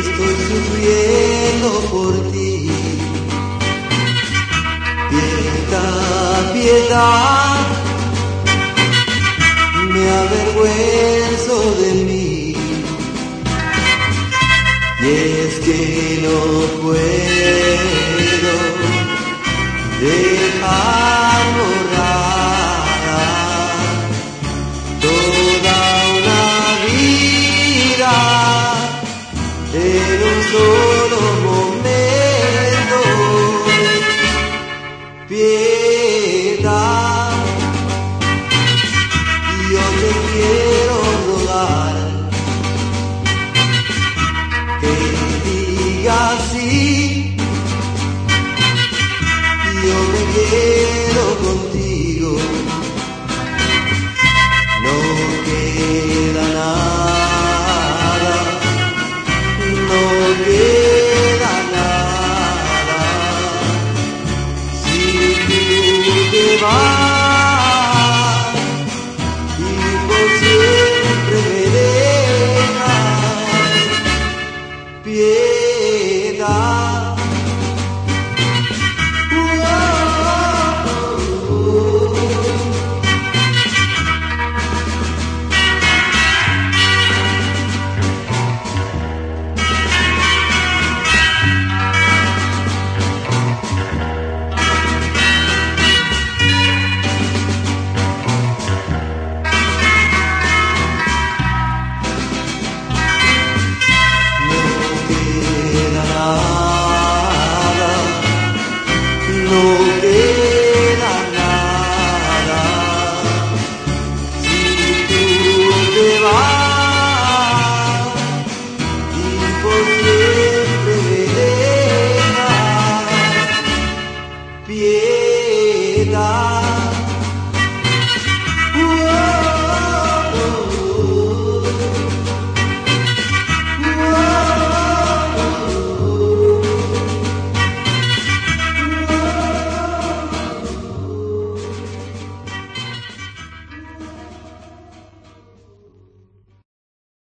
Estoy sufriendo por ti. Piedad, piedad, me avergüenzo de mí. Y es que no puedo. Lord.